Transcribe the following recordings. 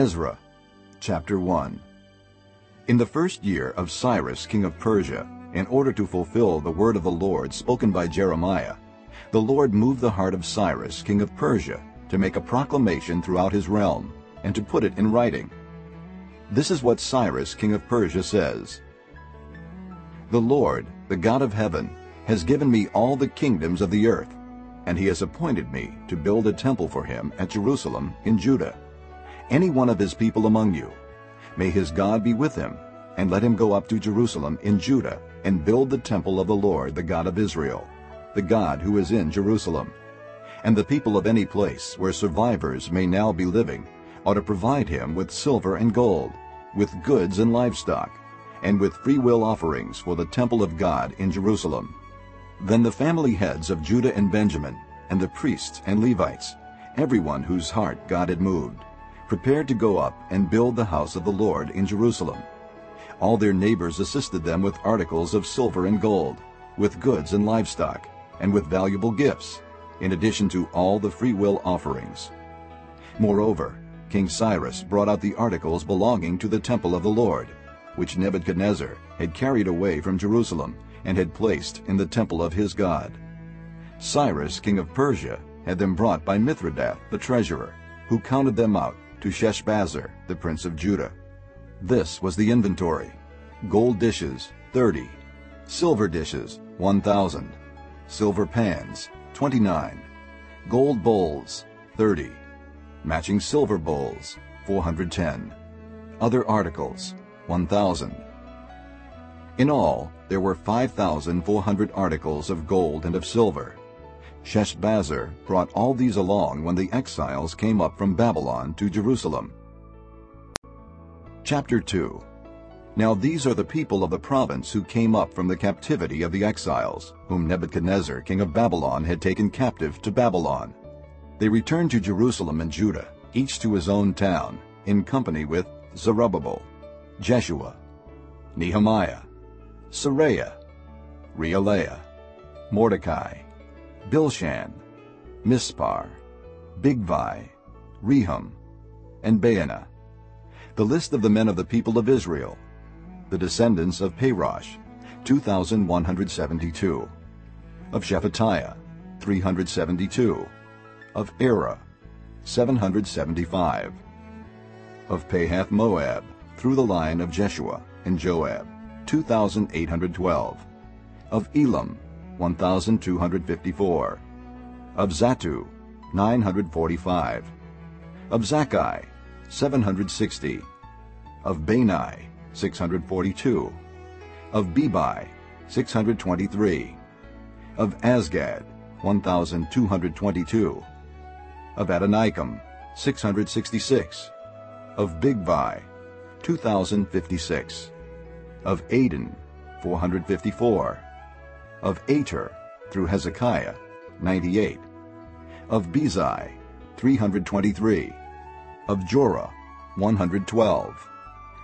Ezra chapter 1 In the first year of Cyrus king of Persia, in order to fulfill the word of the Lord spoken by Jeremiah, the Lord moved the heart of Cyrus king of Persia to make a proclamation throughout his realm, and to put it in writing. This is what Cyrus king of Persia says. The Lord, the God of heaven, has given me all the kingdoms of the earth, and he has appointed me to build a temple for him at Jerusalem in Judah. Any one of his people among you, may his God be with him, and let him go up to Jerusalem in Judah and build the temple of the Lord, the God of Israel, the God who is in Jerusalem. And the people of any place where survivors may now be living ought to provide him with silver and gold, with goods and livestock, and with freewill offerings for the temple of God in Jerusalem. Then the family heads of Judah and Benjamin, and the priests and Levites, everyone whose heart God had moved, prepared to go up and build the house of the Lord in Jerusalem. All their neighbors assisted them with articles of silver and gold, with goods and livestock, and with valuable gifts, in addition to all the freewill offerings. Moreover, King Cyrus brought out the articles belonging to the temple of the Lord, which Nebuchadnezzar had carried away from Jerusalem and had placed in the temple of his God. Cyrus, king of Persia, had them brought by Mithredath, the treasurer, who counted them out to Sheshbazzar, the prince of Judah. This was the inventory. Gold dishes, 30. Silver dishes, 1,000. Silver pans, 29. Gold bowls, 30. Matching silver bowls, 410. Other articles, 1,000. In all, there were 5,400 articles of gold and of silver. Sheshbazzar brought all these along when the exiles came up from Babylon to Jerusalem. Chapter 2 Now these are the people of the province who came up from the captivity of the exiles, whom Nebuchadnezzar king of Babylon had taken captive to Babylon. They returned to Jerusalem and Judah, each to his own town, in company with Zerubbabel, Jeshua, Nehemiah, Seraiah, Reelaiah, Mordecai, Bilshan, Mispar, Bigvai, Rehum, and Baanah. The list of the men of the people of Israel, the descendants of Parosh, 2,172. Of Shephatiah, 372. Of Arah, 775. Of Pahath Moab, through the line of Jeshua and Joab, 2,812. Of Elam, 1,254. Of Zattu, 945. Of Zaccai, 760. Of Bani, 642. Of Bebai, 623. Of Azgad, 1,222. Of Adonikam, 666. Of Bigvai, 2,056. Of Adin, 454. Of Ater, through Hezekiah, 98. Of Bezai, 323. Of Jorah, 112.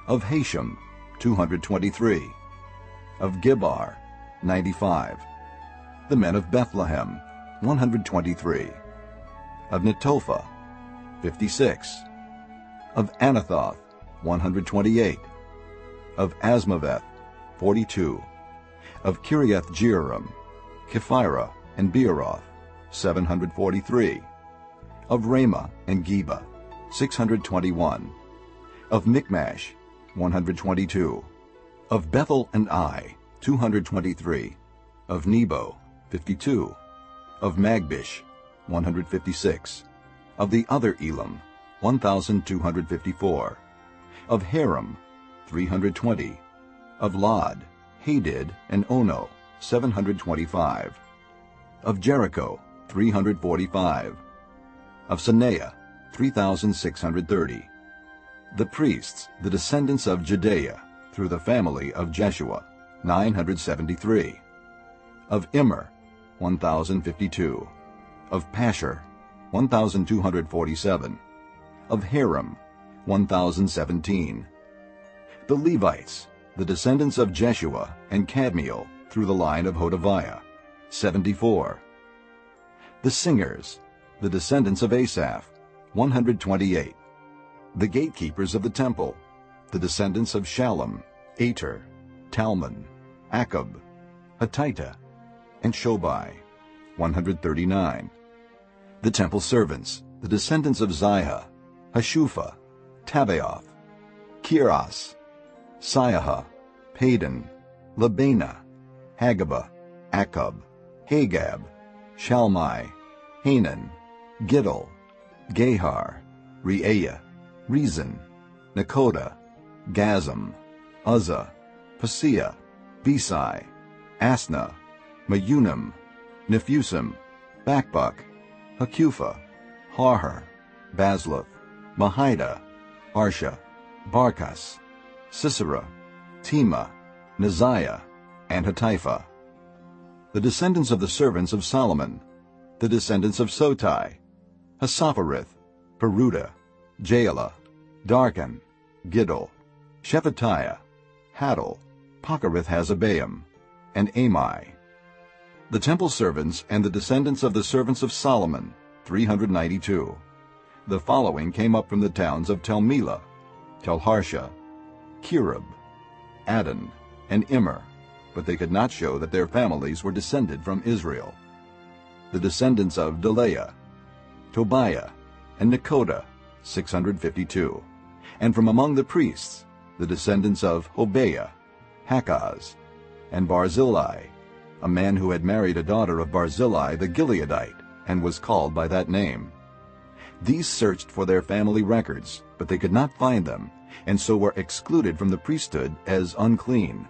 Of Hashum, 223. Of Gibbar, 95. The men of Bethlehem, 123. Of Netophah, 56. Of Anathoth, 128. Of Azmaveth, 42. Of Kiriath Jearim, Kephirah, and Beeroth, 743. Of Ramah and Geba, 621. Of Michmash, 122. Of Bethel and Ai, 223. Of Nebo, 52. Of Magbish, 156. Of the other Elam, 1,254. Of Harim, 320. Of Lod, Hadid, and Ono, 725. Of Jericho, 345. Of Senaah, 3,630. The priests, the descendants of Jedaiah, through the family of Jeshua, 973. Of Immer, 1,052. Of Pashur, 1,247. Of Harim, 1,017. The Levites, the descendants of Jeshua and Kadmiel, through the line of Hodaviah, 74. The singers, the descendants of Asaph, 128. The gatekeepers of the temple, the descendants of Shallum, Ater, Talmon, Akkub, Hatita, and Shobai, 139. The temple servants, the descendants of Ziha, Hasupha, Tabbaoth, Keros, Siaha, Padon, Lebanah, Hagabah, Akkub, Hagab, Shalmai, Hanan, Giddel, Gahar, Reaiah, Rezin, Nekoda, Gazzam, Uzza, Paseah, Besai, Asnah, Meunim, Nephussim, Bakbuk, Hakupha, Harhur, Bazluth, Mehida, Harsha, Barkos, Sisera, Temah, Neziah, and Hatipha. The descendants of the servants of Solomon, the descendants of Sotai, Hassophereth, Peruda, Jaala, Darkon, Giddel, Shephatiah, Hattil, Pokereth-Hazzebaim, and Ami. The temple servants and the descendants of the servants of Solomon, 392. The following came up from the towns of Tel Melah, Telharsha, Kerub, Addon, and Immer, but they could not show that their families were descended from Israel. The descendants of Delaiah, Tobiah, and Nekoda, 652. And from among the priests, the descendants of Hobaiah, Hakkoz, and Barzillai, a man who had married a daughter of Barzillai the Gileadite, and was called by that name. These searched for their family records, but they could not find them, and so were excluded from the priesthood as unclean.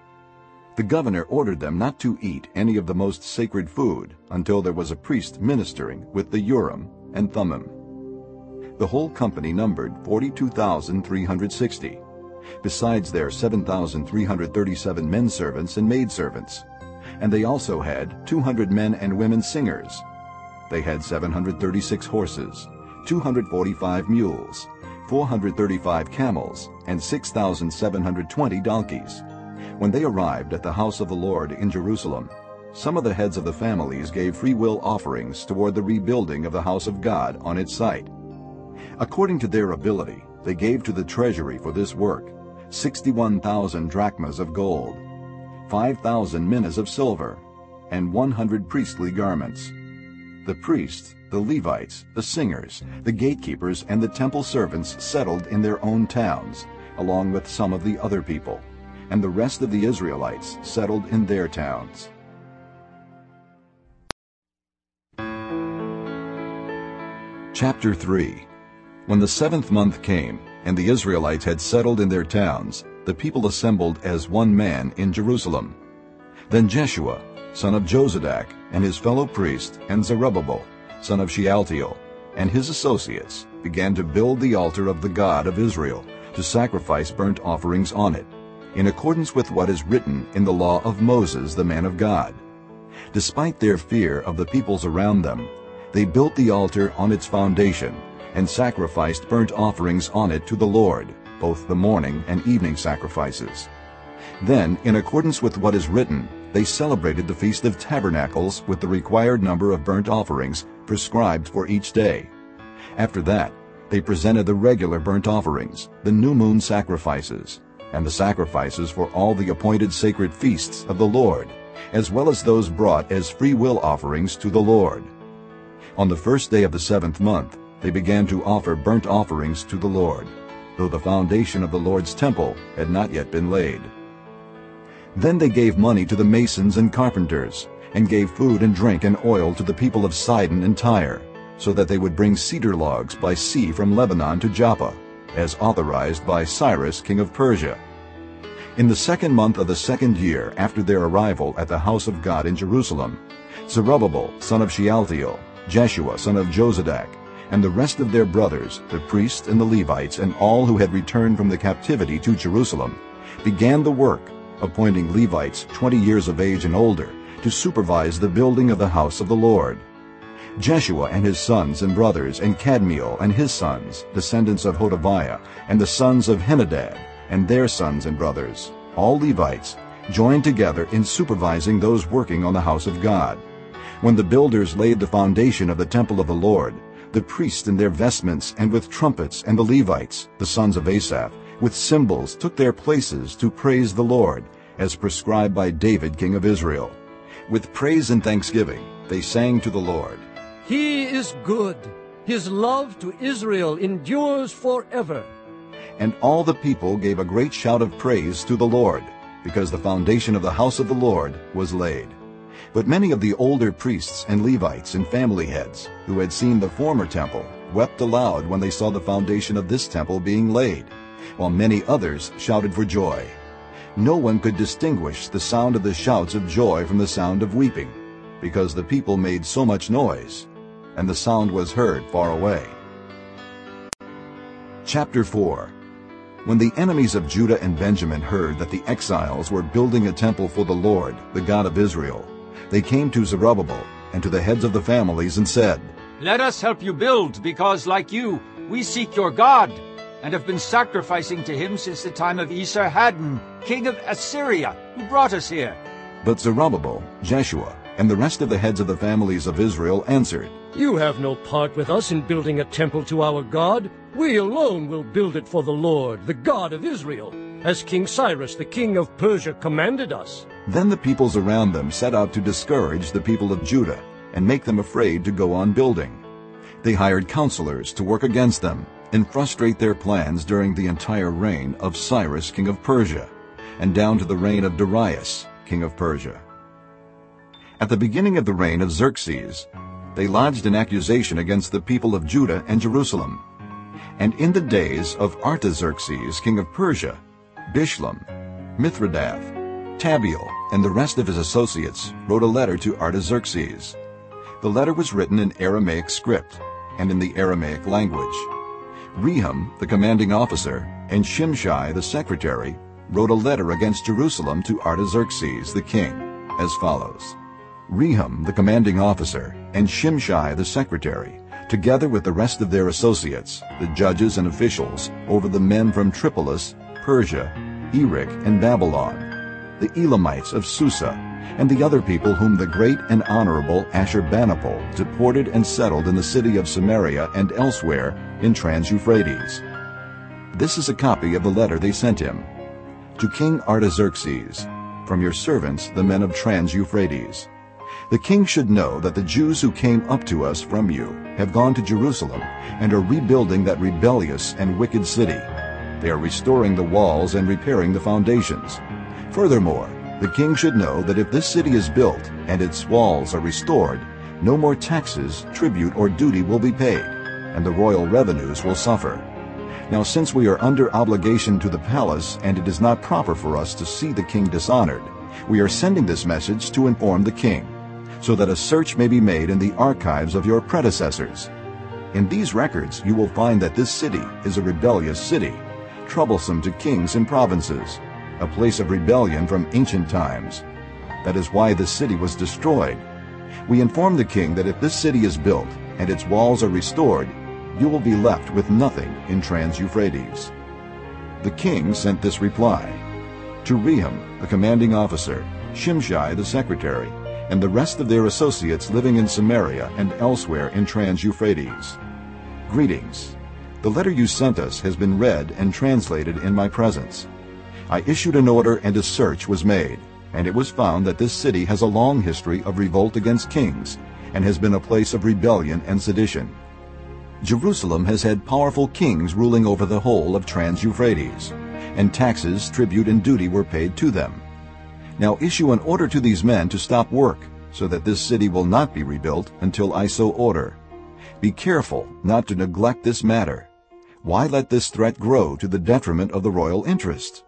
The governor ordered them not to eat any of the most sacred food until there was a priest ministering with the Urim and Thummim. The whole company numbered 42,360, besides their 7,337 men servants and maid servants. And they also had 200 men and women singers. They had 736 horses, 245 mules, 435 camels, and 6,720 donkeys. When they arrived at the house of the Lord in Jerusalem, some of the heads of the families gave free will offerings toward the rebuilding of the house of God on its site. According to their ability, they gave to the treasury for this work 61,000 drachmas of gold, 5,000 minas of silver, and 100 priestly garments. The priests, the Levites, the singers, the gatekeepers, and the temple servants settled in their own towns, along with some of the other people, and the rest of the Israelites settled in their towns. Chapter 3 When the seventh month came, and the Israelites had settled in their towns, the people assembled as one man in Jerusalem. Then Jeshua, son of Jozadak, and his fellow priest, and Zerubbabel, son of Shealtiel, and his associates began to build the altar of the God of Israel, to sacrifice burnt offerings on it, in accordance with what is written in the law of Moses the man of God. Despite their fear of the peoples around them, they built the altar on its foundation and sacrificed burnt offerings on it to the Lord, both the morning and evening sacrifices. Then, in accordance with what is written, they celebrated the Feast of Tabernacles with the required number of burnt offerings prescribed for each day. After that, they presented the regular burnt offerings, the new moon sacrifices, and the sacrifices for all the appointed sacred feasts of the Lord, as well as those brought as free will offerings to the Lord. On the first day of the seventh month, they began to offer burnt offerings to the Lord, though the foundation of the Lord's temple had not yet been laid. Then they gave money to the masons and carpenters, and gave food and drink and oil to the people of Sidon and Tyre, so that they would bring cedar logs by sea from Lebanon to Joppa, as authorized by Cyrus king of Persia. In the second month of the second year after their arrival at the house of God in Jerusalem, Zerubbabel son of Shealtiel, Jeshua son of Jozadak, and the rest of their brothers, the priests and the Levites, and all who had returned from the captivity to Jerusalem, began the work, appointing Levites 20 years of age and older to supervise the building of the house of the Lord. Jeshua and his sons and brothers, and Kadmiel and his sons, descendants of Hodaviah, and the sons of Henadad, and their sons and brothers, all Levites, joined together in supervising those working on the house of God. When the builders laid the foundation of the temple of the Lord, the priests in their vestments and with trumpets, and the Levites, the sons of Asaph, with cymbals took their places to praise the Lord, as prescribed by David king of Israel. With praise and thanksgiving they sang to the Lord. He is good. His love to Israel endures forever. And all the people gave a great shout of praise to the Lord, because the foundation of the house of the Lord was laid. But many of the older priests and Levites and family heads, who had seen the former temple, wept aloud when they saw the foundation of this temple being laid, while many others shouted for joy. No one could distinguish the sound of the shouts of joy from the sound of weeping, because the people made so much noise, and the sound was heard far away. Chapter 4 When the enemies of Judah and Benjamin heard that the exiles were building a temple for the Lord, the God of Israel, they came to Zerubbabel and to the heads of the families and said, Let us help you build, because like you, we seek your God, and have been sacrificing to him since the time of Esarhaddon, king of Assyria, who brought us here. But Zerubbabel, Jeshua, and the rest of the heads of the families of Israel answered, You have no part with us in building a temple to our God. We alone will build it for the Lord, the God of Israel, as King Cyrus the king of Persia commanded us. Then the peoples around them set out to discourage the people of Judah and make them afraid to go on building. They hired counselors to work against them and frustrate their plans during the entire reign of Cyrus king of Persia and down to the reign of Darius king of Persia. At the beginning of the reign of Xerxes, they lodged an accusation against the people of Judah and Jerusalem. And in the days of Artaxerxes, king of Persia, Bishlam, Mithredath, Tabeel, and the rest of his associates wrote a letter to Artaxerxes. The letter was written in Aramaic script and in the Aramaic language. Rehum, the commanding officer, and Shimshai, the secretary, wrote a letter against Jerusalem to Artaxerxes, the king, as follows. Rehum, the commanding officer, and Shimshai, the secretary, together with the rest of their associates, the judges and officials, over the men from Tripolis, Persia, Erech, and Babylon, the Elamites of Susa, and the other people whom the great and honorable Ashurbanipal deported and settled in the city of Samaria and elsewhere in Trans-Euphrates. This is a copy of the letter they sent him. To King Artaxerxes, from your servants, the men of Trans-Euphrates. The king should know that the Jews who came up to us from you have gone to Jerusalem and are rebuilding that rebellious and wicked city. They are restoring the walls and repairing the foundations. Furthermore, the king should know that if this city is built and its walls are restored, no more taxes, tribute, or duty will be paid, and the royal revenues will suffer. Now since we are under obligation to the palace and it is not proper for us to see the king dishonored, we are sending this message to inform the king so that a search may be made in the archives of your predecessors. In these records you will find that this city is a rebellious city, troublesome to kings and provinces, a place of rebellion from ancient times. That is why this city was destroyed. We inform the king that if this city is built and its walls are restored, you will be left with nothing in Trans-Euphrates. The king sent this reply. To Rehum, the commanding officer, Shimshai the secretary, and the rest of their associates living in Samaria and elsewhere in Trans-Euphrates. Greetings. The letter you sent us has been read and translated in my presence. I issued an order and a search was made, and it was found that this city has a long history of revolt against kings and has been a place of rebellion and sedition. Jerusalem has had powerful kings ruling over the whole of Trans-Euphrates, and taxes, tribute, and duty were paid to them. Now issue an order to these men to stop work, so that this city will not be rebuilt until I so order. Be careful not to neglect this matter. Why let this threat grow to the detriment of the royal interest?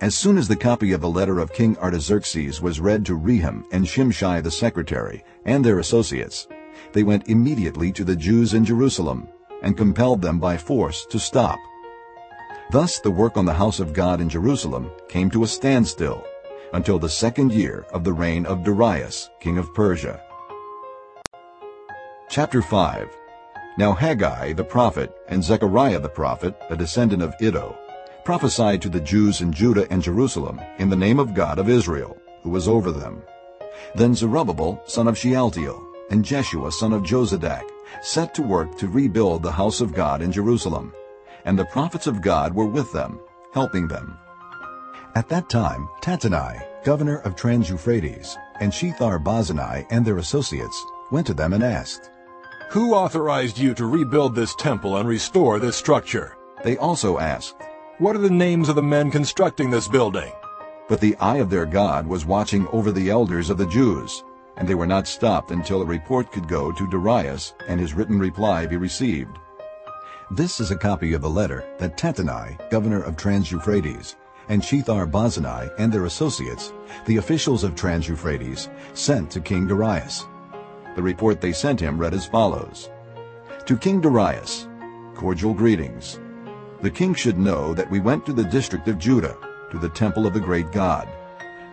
As soon as the copy of the letter of King Artaxerxes was read to Rehum and Shimshai the secretary and their associates, they went immediately to the Jews in Jerusalem and compelled them by force to stop. Thus the work on the house of God in Jerusalem came to a standstill until the second year of the reign of Darius, king of Persia. Chapter 5 Now Haggai the prophet and Zechariah the prophet, a descendant of Iddo, prophesied to the Jews in Judah and Jerusalem in the name of God of Israel, who was over them. Then Zerubbabel, son of Shealtiel, and Jeshua, son of Jozadak, set to work to rebuild the house of God in Jerusalem, and the prophets of God were with them, helping them. At that time, Tattenai, governor of Trans-Euphrates, and Shethar-Bozenai and their associates went to them and asked, Who authorized you to rebuild this temple and restore this structure? They also asked, What are the names of the men constructing this building? But the eye of their God was watching over the elders of the Jews, and they were not stopped until a report could go to Darius and his written reply be received. This is a copy of the letter that Tattenai, governor of Trans-Euphrates, and Shethar-Bozenai and their associates, the officials of Trans-Euphrates, sent to King Darius. The report they sent him read as follows. To King Darius, cordial greetings. The king should know that we went to the district of Judah, to the temple of the great God.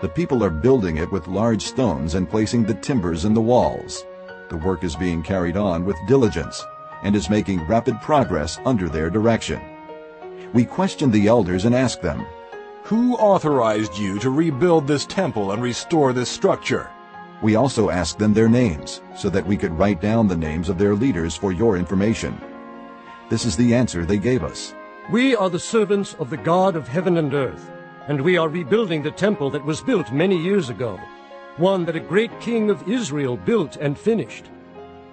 The people are building it with large stones and placing the timbers in the walls. The work is being carried on with diligence and is making rapid progress under their direction. We questioned the elders and asked them, Who authorized you to rebuild this temple and restore this structure? We also asked them their names, so that we could write down the names of their leaders for your information. This is the answer they gave us. We are the servants of the God of heaven and earth, and we are rebuilding the temple that was built many years ago, one that a great king of Israel built and finished.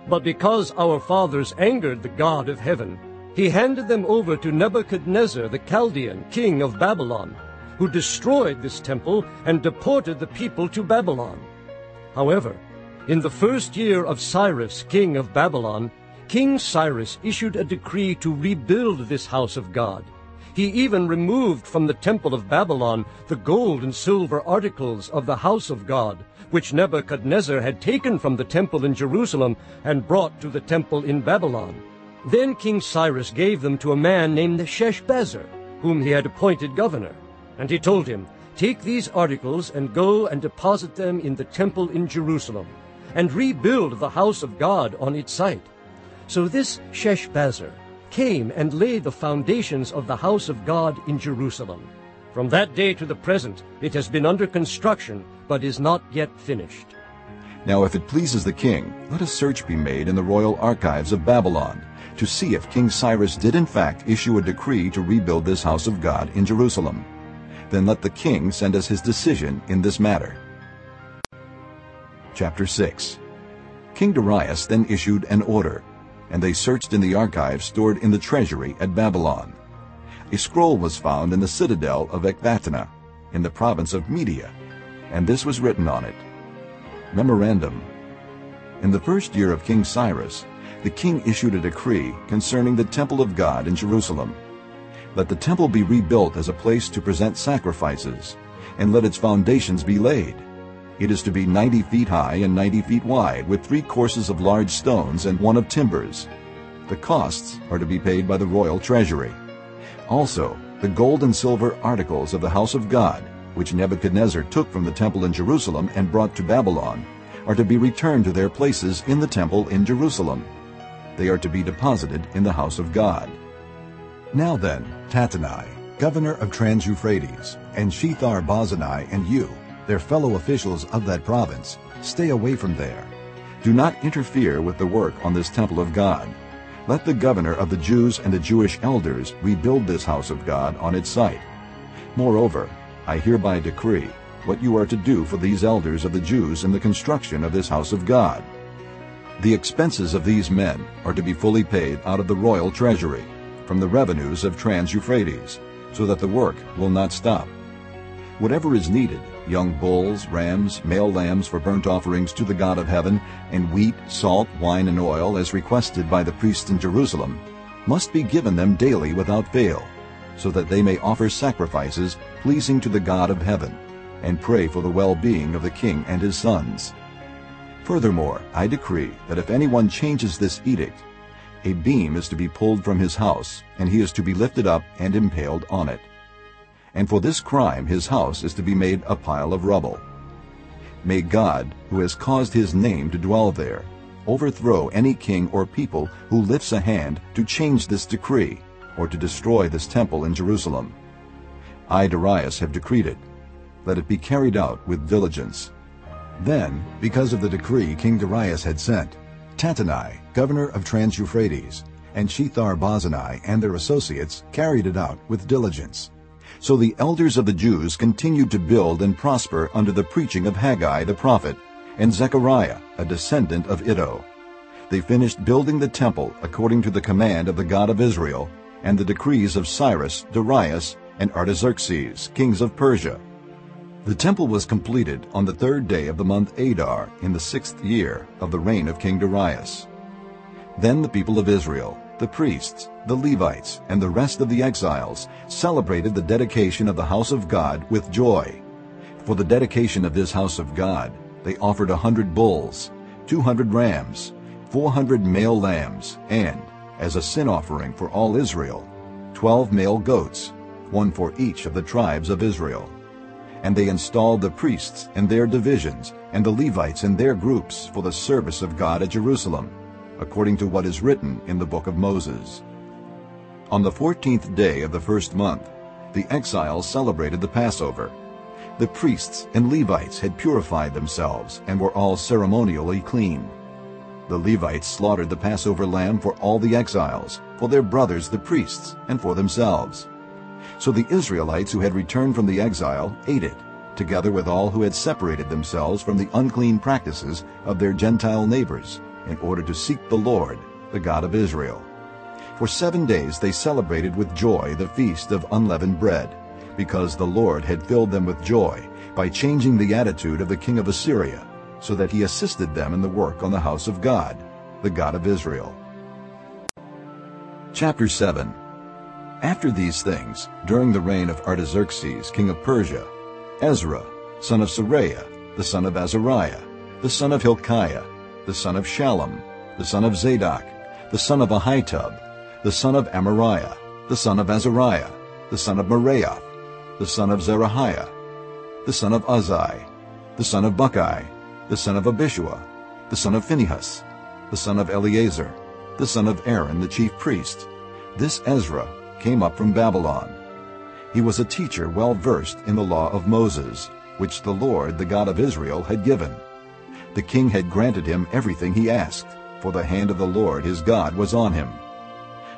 But because our fathers angered the God of heaven, he handed them over to Nebuchadnezzar the Chaldean, king of Babylon, who destroyed this temple and deported the people to Babylon. However, in the first year of Cyrus, king of Babylon, King Cyrus issued a decree to rebuild this house of God. He even removed from the temple of Babylon the gold and silver articles of the house of God, which Nebuchadnezzar had taken from the temple in Jerusalem and brought to the temple in Babylon. Then King Cyrus gave them to a man named Sheshbazzar, whom he had appointed governor. And he told him, Take these articles and go and deposit them in the temple in Jerusalem, and rebuild the house of God on its site. So this Sheshbazzar came and laid the foundations of the house of God in Jerusalem. From that day to the present it has been under construction, but is not yet finished. Now if it pleases the king, let a search be made in the royal archives of Babylon, to see if King Cyrus did in fact issue a decree to rebuild this house of God in Jerusalem. Then let the king send us his decision in this matter. Chapter 6 King Darius then issued an order, and they searched in the archives stored in the treasury at Babylon. A scroll was found in the citadel of Ecbatana, in the province of Media, and this was written on it. Memorandum In the first year of King Cyrus, the king issued a decree concerning the temple of God in Jerusalem. Let the temple be rebuilt as a place to present sacrifices, and let its foundations be laid. It is to be 90 feet high and 90 feet wide, with three courses of large stones and one of timbers. The costs are to be paid by the royal treasury. Also, the gold and silver articles of the house of God, which Nebuchadnezzar took from the temple in Jerusalem and brought to Babylon, are to be returned to their places in the temple in Jerusalem. They are to be deposited in the house of God. Now then, Tattenai, governor of Trans-Euphrates, and Shethar-Bozenai and you, their fellow officials of that province, stay away from there. Do not interfere with the work on this temple of God. Let the governor of the Jews and the Jewish elders rebuild this house of God on its site. Moreover, I hereby decree what you are to do for these elders of the Jews in the construction of this house of God. The expenses of these men are to be fully paid out of the royal treasury, from the revenues of Trans-Euphrates, so that the work will not stop. Whatever is needed, young bulls, rams, male lambs for burnt offerings to the God of heaven, and wheat, salt, wine, and oil, as requested by the priests in Jerusalem, must be given them daily without fail, so that they may offer sacrifices pleasing to the God of heaven, and pray for the well-being of the king and his sons. Furthermore, I decree that if anyone changes this edict, a beam is to be pulled from his house, and he is to be lifted up and impaled on it. And for this crime his house is to be made a pile of rubble. May God, who has caused his name to dwell there, overthrow any king or people who lifts a hand to change this decree or to destroy this temple in Jerusalem. I, Darius, have decreed it. Let it be carried out with diligence. Then, because of the decree King Darius had sent, Tattenai, governor of Trans-Euphrates, and Shethar-Bozenai and their associates carried it out with diligence. So the elders of the Jews continued to build and prosper under the preaching of Haggai the prophet and Zechariah, a descendant of Iddo. They finished building the temple according to the command of the God of Israel and the decrees of Cyrus, Darius, and Artaxerxes, kings of Persia. The temple was completed on the third day of the month Adar in the sixth year of the reign of King Darius. Then the people of Israel, the priests, the Levites, and the rest of the exiles celebrated the dedication of the house of God with joy. For the dedication of this house of God, they offered a hundred bulls, two hundred rams, four hundred male lambs, and, as a sin offering for all Israel, twelve male goats, one for each of the tribes of Israel. And they installed the priests in their divisions and the Levites in their groups for the service of God at Jerusalem, according to what is written in the book of Moses. On the fourteenth day of the first month, the exiles celebrated the Passover. The priests and Levites had purified themselves and were all ceremonially clean. The Levites slaughtered the Passover lamb for all the exiles, for their brothers the priests, and for themselves. So the Israelites who had returned from the exile ate it, together with all who had separated themselves from the unclean practices of their Gentile neighbors, in order to seek the Lord, the God of Israel. For seven days they celebrated with joy the feast of unleavened bread, because the Lord had filled them with joy by changing the attitude of the king of Assyria, so that he assisted them in the work on the house of God, the God of Israel. Chapter 7 After these things, during the reign of Artaxerxes, king of Persia, Ezra, son of Seraiah, the son of Azariah, the son of Hilkiah, the son of Shallum, the son of Zadok, the son of Ahitub, the son of Amariah, the son of Azariah, the son of Meraioth, the son of Zerahiah, the son of Uzzi, the son of Bukki, the son of Abishua, the son of Phinehas, the son of Eleazar, the son of Aaron the chief priest. This Ezra came up from Babylon. He was a teacher well versed in the law of Moses, which the Lord, the God of Israel, had given. The king had granted him everything he asked, for the hand of the Lord his God was on him.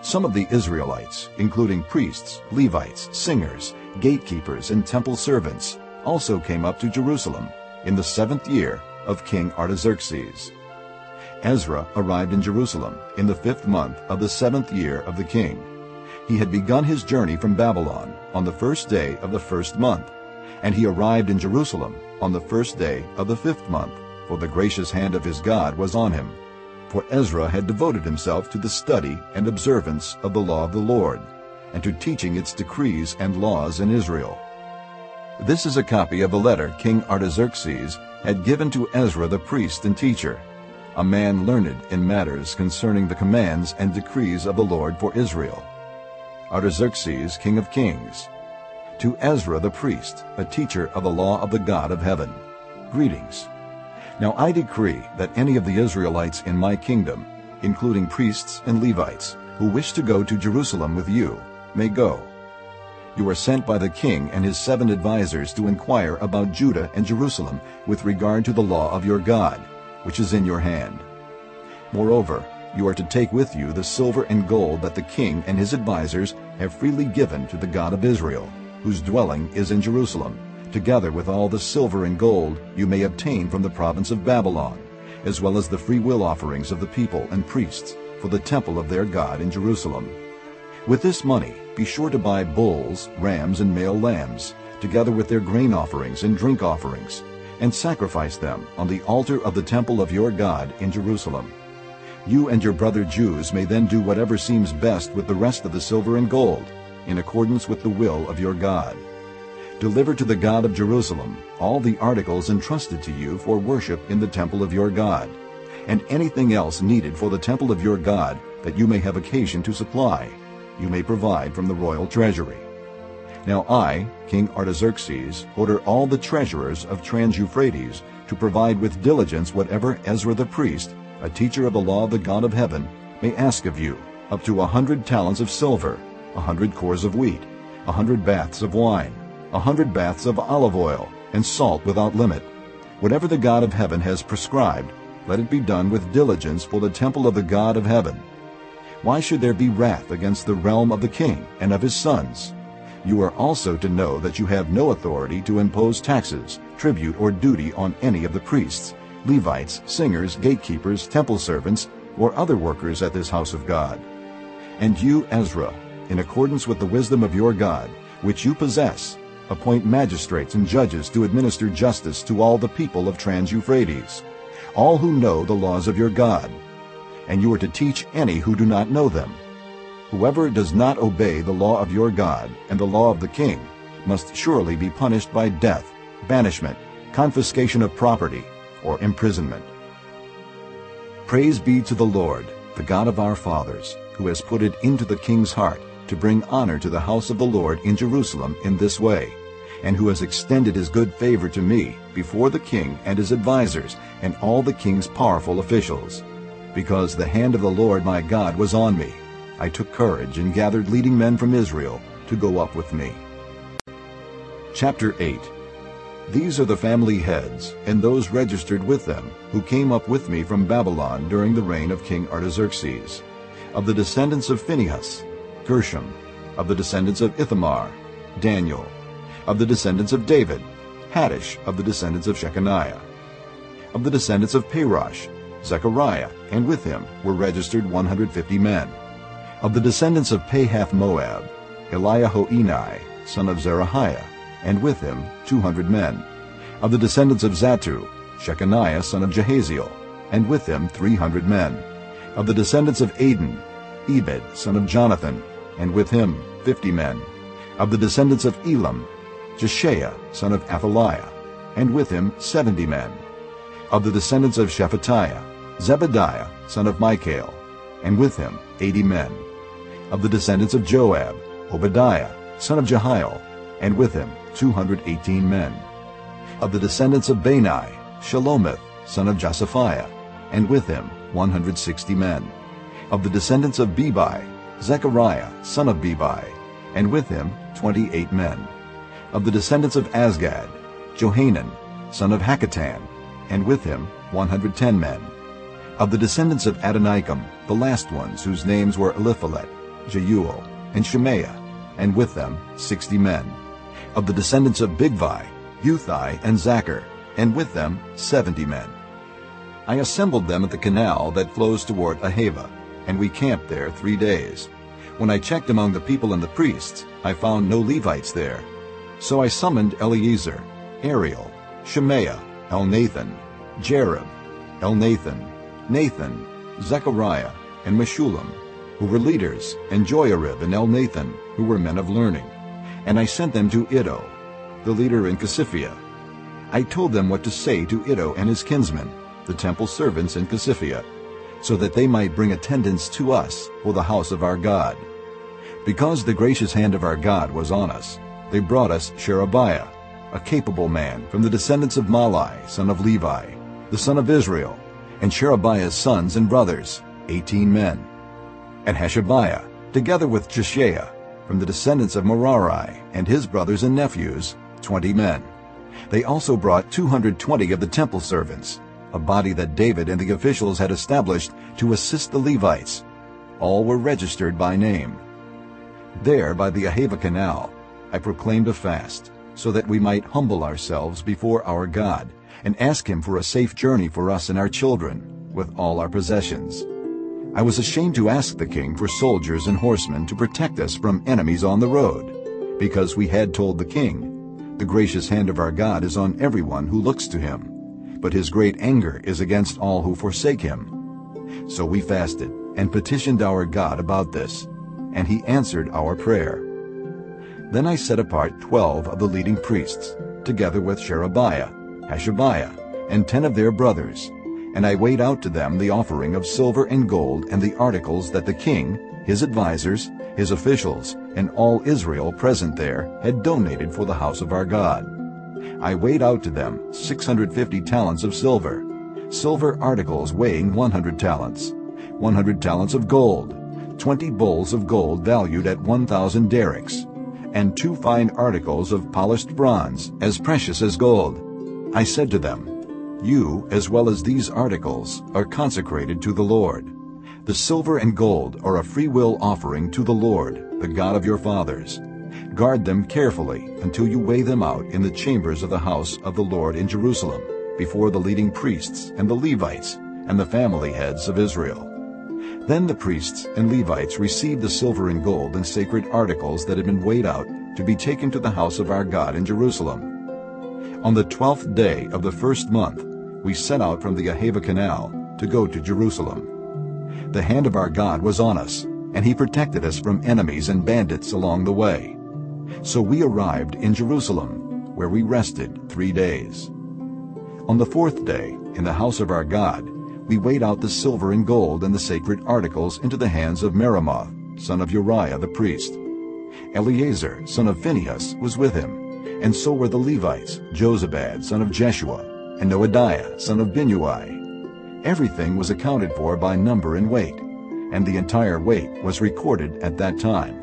Some of the Israelites, including priests, Levites, singers, gatekeepers, and temple servants, also came up to Jerusalem in the seventh year of King Artaxerxes. Ezra arrived in Jerusalem in the fifth month of the seventh year of the king. He had begun his journey from Babylon on the first day of the first month, and he arrived in Jerusalem on the first day of the fifth month, for the gracious hand of his God was on him. For Ezra had devoted himself to the study and observance of the law of the Lord, and to teaching its decrees and laws in Israel. This is a copy of a letter King Artaxerxes had given to Ezra the priest and teacher, a man learned in matters concerning the commands and decrees of the Lord for Israel. Artaxerxes, king of kings. To Ezra the priest, a teacher of the law of the God of heaven. Greetings. Now I decree that any of the Israelites in my kingdom, including priests and Levites, who wish to go to Jerusalem with you, may go. You are sent by the king and his seven advisers to inquire about Judah and Jerusalem with regard to the law of your God, which is in your hand. Moreover, you are to take with you the silver and gold that the king and his advisers have freely given to the God of Israel, whose dwelling is in Jerusalem, together with all the silver and gold you may obtain from the province of Babylon, as well as the free will offerings of the people and priests for the temple of their God in Jerusalem. With this money be sure to buy bulls, rams, and male lambs, together with their grain offerings and drink offerings, and sacrifice them on the altar of the temple of your God in Jerusalem. You and your brother Jews may then do whatever seems best with the rest of the silver and gold, in accordance with the will of your God. Deliver to the God of Jerusalem all the articles entrusted to you for worship in the temple of your God, and anything else needed for the temple of your God that you may have occasion to supply, you may provide from the royal treasury. Now I, King Artaxerxes, order all the treasurers of Trans-Euphrates to provide with diligence whatever Ezra the priest, a teacher of the law of the God of heaven, may ask of you, up to a hundred talents of silver, a hundred cors of wheat, a hundred baths of wine, a hundred baths of olive oil, and salt without limit. Whatever the God of heaven has prescribed, let it be done with diligence for the temple of the God of heaven. Why should there be wrath against the realm of the king and of his sons? You are also to know that you have no authority to impose taxes, tribute, or duty on any of the priests, Levites, singers, gatekeepers, temple servants, or other workers at this house of God. And you, Ezra, in accordance with the wisdom of your God, which you possess, appoint magistrates and judges to administer justice to all the people of Trans-Euphrates, all who know the laws of your God. And you are to teach any who do not know them. Whoever does not obey the law of your God and the law of the king must surely be punished by death, banishment, confiscation of property, or imprisonment. Praise be to the Lord, the God of our fathers, who has put it into the king's heart to bring honor to the house of the Lord in Jerusalem in this way, and who has extended his good favor to me before the king and his advisers and all the king's powerful officials. Because the hand of the Lord my God was on me, I took courage and gathered leading men from Israel to go up with me. Chapter 8 These are the family heads, and those registered with them, who came up with me from Babylon during the reign of King Artaxerxes. Of the descendants of Phinehas, Gershom, of the descendants of Ithamar, Daniel, of the descendants of David, Hattush of the descendants of Shechaniah, of the descendants of Parosh, Zechariah, and with him were registered 150 men. Of the descendants of Pahath-Moab, Eliahoenai, son of Zerahiah, and with him 200 men. Of the descendants of Zattu, Shechaniah, son of Jahaziel, and with him 300 men. Of the descendants of Adin, Ebed, son of Jonathan, and with him fifty men. Of the descendants of Elam, Jeshaiah, son of Athaliah, and with him seventy men. Of the descendants of Shephatiah, Zebediah, son of Michael, and with him eighty men. Of the descendants of Joab, Obadiah, son of Jehiel, and with him two hundred eighteen men. Of the descendants of Bani, Shelomith, son of Josaphiah, and with him one hundred sixty men. Of the descendants of Bebai, Zechariah, son of Bebai, and with him twenty-eight men. Of the descendants of Azgad, Johanan, son of Hakkatan, and with him one hundred ten men. Of the descendants of Adonikam, the last ones whose names were Eliphalet, Jeuel, and Shemaiah, and with them sixty men. Of the descendants of Bigvai, Uthai, and Zaccur, and with them seventy men. I assembled them at the canal that flows toward Ahava, and we camped there three days. When I checked among the people and the priests, I found no Levites there. So I summoned Eleazar, Ariel, Shemaiah, Elnathan, Jarib, Elnathan, Nathan, Nathan, Zechariah, and Meshullam, who were leaders, and Joiarib and Elnathan, who were men of learning. And I sent them to Iddo, the leader in Casiphia. I told them what to say to Iddo and his kinsmen, the temple servants in Casiphia, so that they might bring attendants to us for the house of our God. Because the gracious hand of our God was on us, they brought us Sherebiah, a capable man from the descendants of Mahli, son of Levi, the son of Israel, and Sherebiah's sons and brothers, eighteen men. And Hashabiah, together with Jeshaiah, from the descendants of Merari, and his brothers and nephews, twenty men. They also brought 220 of the temple servants, a body that David and the officials had established to assist the Levites. All were registered by name. There, by the Ahava Canal, I proclaimed a fast, so that we might humble ourselves before our God and ask him for a safe journey for us and our children, with all our possessions. I was ashamed to ask the king for soldiers and horsemen to protect us from enemies on the road, because we had told the king, The gracious hand of our God is on everyone who looks to him but his great anger is against all who forsake him. So we fasted and petitioned our God about this, and he answered our prayer. Then I set apart twelve of the leading priests, together with Sherebiah, Hashabiah, and ten of their brothers, and I weighed out to them the offering of silver and gold and the articles that the king, his advisers, his officials, and all Israel present there had donated for the house of our God. I weighed out to them 650 talents of silver, silver articles weighing 100 talents, 100 talents of gold, 20 bowls of gold valued at 1,000 darics, and two fine articles of polished bronze, as precious as gold. I said to them, You, as well as these articles, are consecrated to the Lord. The silver and gold are a freewill offering to the Lord, the God of your fathers. Guard them carefully until you weigh them out in the chambers of the house of the Lord in Jerusalem, before the leading priests and the Levites and the family heads of Israel. Then the priests and Levites received the silver and gold and sacred articles that had been weighed out to be taken to the house of our God in Jerusalem. On the twelfth day of the first month, we set out from the Ahava Canal to go to Jerusalem. The hand of our God was on us, and he protected us from enemies and bandits along the way. So we arrived in Jerusalem, where we rested three days. On the fourth day, in the house of our God, we weighed out the silver and gold and the sacred articles into the hands of Meremoth, son of Uriah the priest. Eleazar, son of Phinehas, was with him, and so were the Levites, Jozabad, son of Jeshua, and Noadiah, son of Binnui. Everything was accounted for by number and weight, and the entire weight was recorded at that time.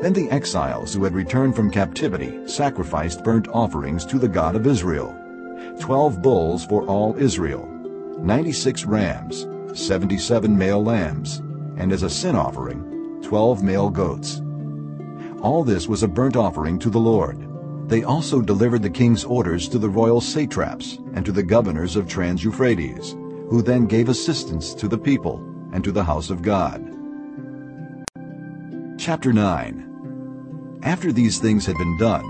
Then the exiles who had returned from captivity sacrificed burnt offerings to the God of Israel, twelve bulls for all Israel, 96 rams, 77 male lambs, and as a sin offering, 12 male goats. All this was a burnt offering to the Lord. They also delivered the king's orders to the royal satraps and to the governors of Trans-Euphrates, who then gave assistance to the people and to the house of God. Chapter 9 After these things had been done,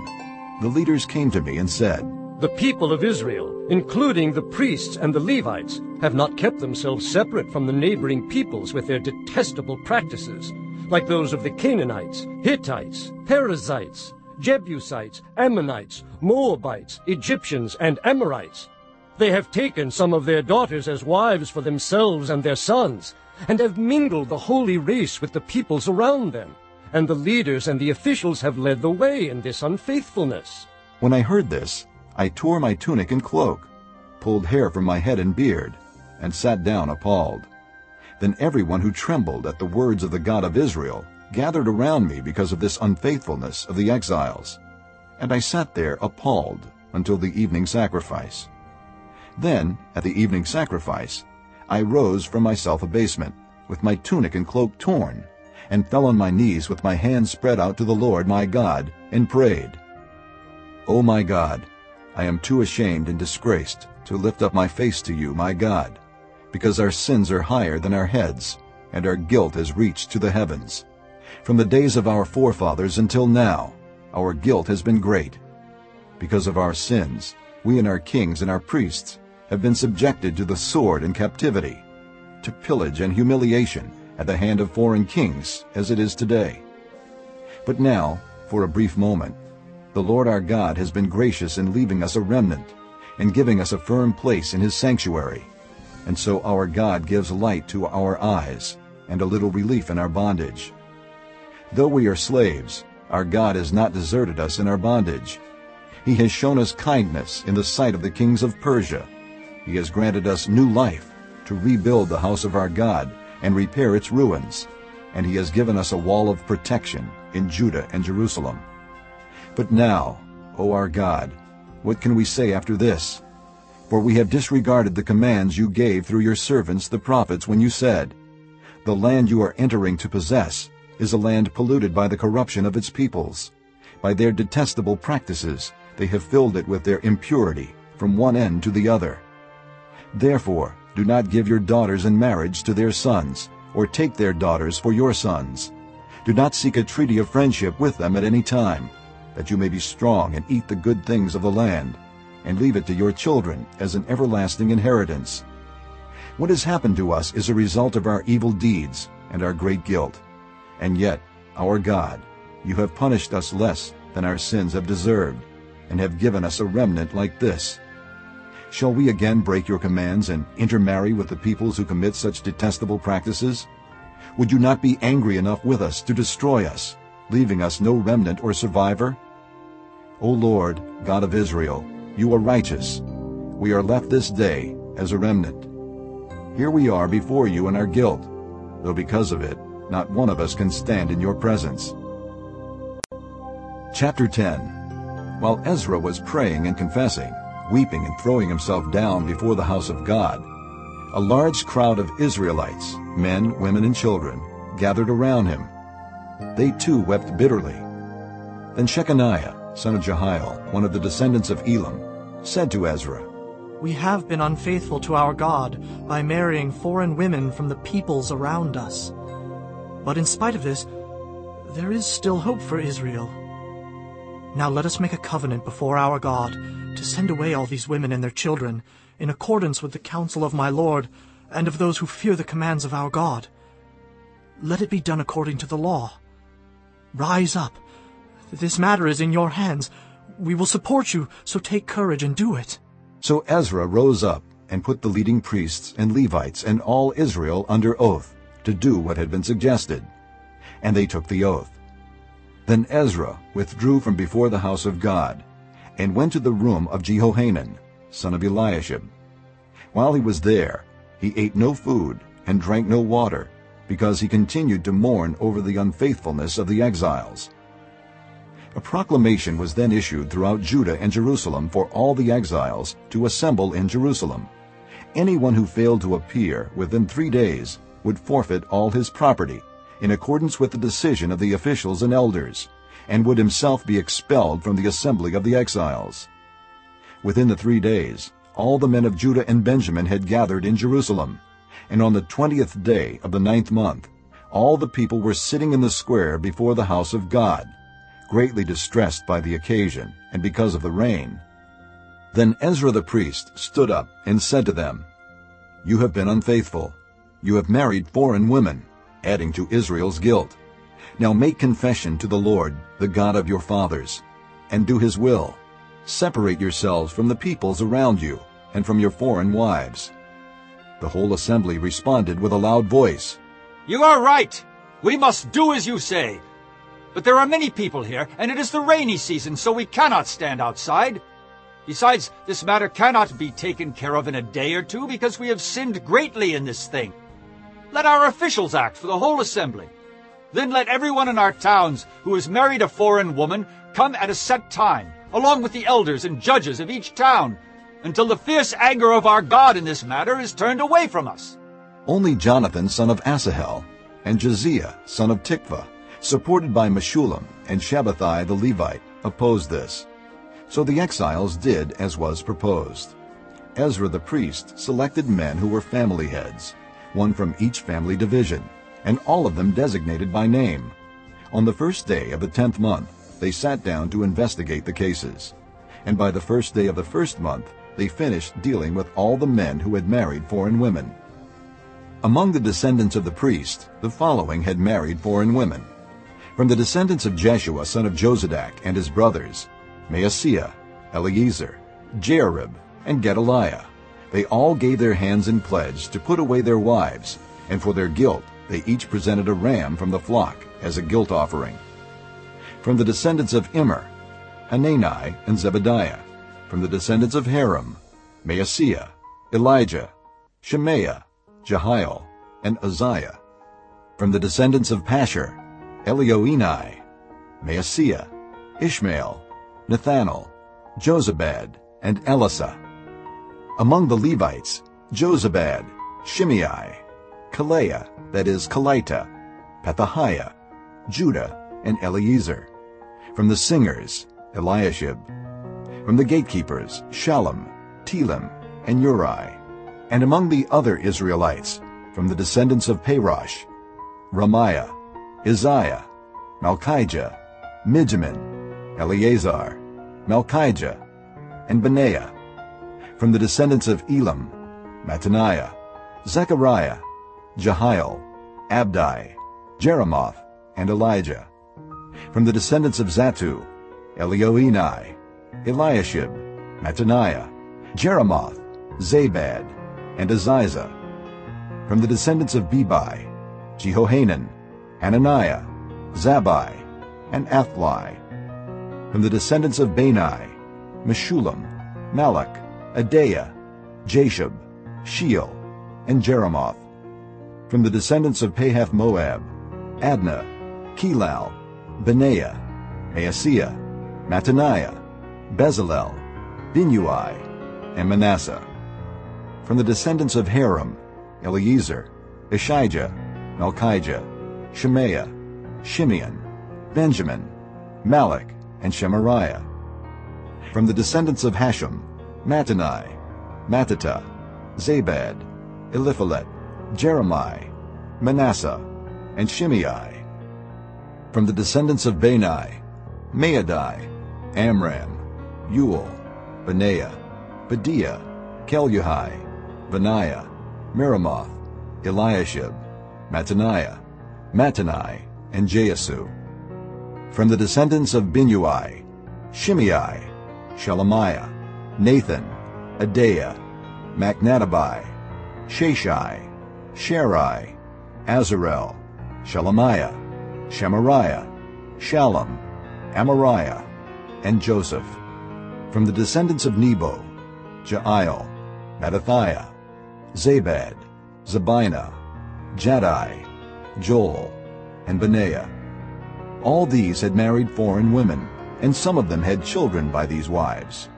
the leaders came to me and said, The people of Israel, including the priests and the Levites, have not kept themselves separate from the neighboring peoples with their detestable practices, like those of the Canaanites, Hittites, Perizzites, Jebusites, Ammonites, Moabites, Egyptians, and Amorites. They have taken some of their daughters as wives for themselves and their sons, and have mingled the holy race with the peoples around them. And the leaders and the officials have led the way in this unfaithfulness. When I heard this, I tore my tunic and cloak, pulled hair from my head and beard, and sat down appalled. Then everyone who trembled at the words of the God of Israel gathered around me because of this unfaithfulness of the exiles. And I sat there appalled until the evening sacrifice. Then, at the evening sacrifice, I rose from my self-abasement, with my tunic and cloak torn, and fell on my knees with my hands spread out to the Lord my God, and prayed. O my God, I am too ashamed and disgraced to lift up my face to you, my God, because our sins are higher than our heads, and our guilt has reached to the heavens. From the days of our forefathers until now, our guilt has been great. Because of our sins, we and our kings and our priests have been subjected to the sword and captivity, to pillage and humiliation at the hand of foreign kings, as it is today. But now, for a brief moment, the Lord our God has been gracious in leaving us a remnant and giving us a firm place in his sanctuary. And so our God gives light to our eyes and a little relief in our bondage. Though we are slaves, our God has not deserted us in our bondage. He has shown us kindness in the sight of the kings of Persia. He has granted us new life to rebuild the house of our God and repair its ruins, and he has given us a wall of protection in Judah and Jerusalem. But now, O our God, what can we say after this? For we have disregarded the commands you gave through your servants the prophets when you said, The land you are entering to possess is a land polluted by the corruption of its peoples. By their detestable practices they have filled it with their impurity from one end to the other. Therefore do not give your daughters in marriage to their sons, or take their daughters for your sons. Do not seek a treaty of friendship with them at any time, that you may be strong and eat the good things of the land, and leave it to your children as an everlasting inheritance. What has happened to us is a result of our evil deeds and our great guilt. And yet, our God, you have punished us less than our sins have deserved, and have given us a remnant like this. Shall we again break your commands and intermarry with the peoples who commit such detestable practices? Would you not be angry enough with us to destroy us, leaving us no remnant or survivor? O Lord, God of Israel, you are righteous. We are left this day as a remnant. Here we are before you in our guilt, though because of it not one of us can stand in your presence. Chapter 10 While Ezra was praying and confessing, weeping and throwing himself down before the house of God. A large crowd of Israelites, men, women, and children, gathered around him. They too wept bitterly. Then Shechaniah, son of Jehiel, one of the descendants of Elam, said to Ezra, We have been unfaithful to our God by marrying foreign women from the peoples around us. But in spite of this, there is still hope for Israel. Now let us make a covenant before our God to send away all these women and their children, in accordance with the counsel of my Lord and of those who fear the commands of our God. Let it be done according to the law. Rise up. This matter is in your hands. We will support you, so take courage and do it. So Ezra rose up and put the leading priests and Levites and all Israel under oath to do what had been suggested. And they took the oath. Then Ezra withdrew from before the house of God and went to the room of Jehohanan, son of Eliashib. While he was there, he ate no food and drank no water, because he continued to mourn over the unfaithfulness of the exiles. A proclamation was then issued throughout Judah and Jerusalem for all the exiles to assemble in Jerusalem. Anyone who failed to appear within three days would forfeit all his property, in accordance with the decision of the officials and elders, and would himself be expelled from the assembly of the exiles. Within the three days, all the men of Judah and Benjamin had gathered in Jerusalem, and on the twentieth day of the ninth month, all the people were sitting in the square before the house of God, greatly distressed by the occasion and because of the rain. Then Ezra the priest stood up and said to them, You have been unfaithful. You have married foreign women, adding to Israel's guilt. Now make confession to the Lord, the God of your fathers, and do his will. Separate yourselves from the peoples around you and from your foreign wives. The whole assembly responded with a loud voice, You are right. We must do as you say. But there are many people here, and it is the rainy season, so we cannot stand outside. Besides, this matter cannot be taken care of in a day or two, because we have sinned greatly in this thing. Let our officials act for the whole assembly. Then let everyone in our towns who has married a foreign woman come at a set time, along with the elders and judges of each town, until the fierce anger of our God in this matter is turned away from us. Only Jonathan son of Asahel and Josiah son of Tikvah supported by Meshullam and Shabbethai the Levite, opposed this. So the exiles did as was proposed. Ezra the priest selected men who were family heads, one from each family division, and all of them designated by name. On the first day of the tenth month, they sat down to investigate the cases. And by the first day of the first month, they finished dealing with all the men who had married foreign women. Among the descendants of the priest, the following had married foreign women. From the descendants of Jeshua son of Jozadak and his brothers, Maaseiah, Eleazar, Jarib, and Gedaliah, they all gave their hands in pledge to put away their wives, and for their guilt they each presented a ram from the flock as a guilt offering. From the descendants of Immer, Hanani and Zebediah. From the descendants of Harim, Maaseiah, Elijah, Shemaiah, Jehiel, and Uzziah. From the descendants of Pashur, Elioenai, Maaseiah, Ishmael, Nethanel, Jozabad, and Elasah. Among the Levites, Jozabad, Shimei, Kelaiah, that is Kelita, Pethahiah, Judah, and Eliezer. From the singers, Eliashib. From the gatekeepers, Shallum, Telem, and Uri. And among the other Israelites, from the descendants of Parosh, Ramiah, Izziah, Malchijah, Mijamin, Eleazar, Malchijah, and Benaiah. From the descendants of Elam, Mattaniah, Zechariah, Jehiel, Abdi, Jeremoth, and Elijah. From the descendants of Zattu, Elioenai, Eliashib, Mattaniah, Jeremoth, Zabad, and Aziza. From the descendants of Bebai, Jehohanan, Hananiah, Zabbai, and Athlai. From the descendants of Bani, Meshullam, Malluk, Adaiah, Jashub, Sheal, and Jeremoth. From the descendants of Pahath Moab, Adnah, Kelal, Benaiah, Maaseiah, Mattaniah, Bezalel, Binnui, and Manasseh. From the descendants of Harim, Eliezer, Ishijah, Malchijah, Shemaiah, Shimeon, Benjamin, Malluk, and Shemariah. From the descendants of Hashum, Mattenai, Mattattah, Zabad, Eliphalet, Jeremiah, Manasseh, and Shimei. From the descendants of Bani, Maadai, Amram, Uel, Benaiah, Bedeiah, Keluhi, Benaiah, Meremoth, Eliashib, Mattaniah, Mattenai, and Jaasu. From the descendants of Binnui, Shimei, Shelemiah, Nathan, Adaiah, Machnadabai, Sheshai, Sharai, Azarel, Shelemiah, Shemariah, Shallum, Amariah, and Joseph. From the descendants of Nebo, Jeiel, Mattithiah, Zabad, Zebina, Jaddai, Joel, and Benaiah. All these had married foreign women, and some of them had children by these wives.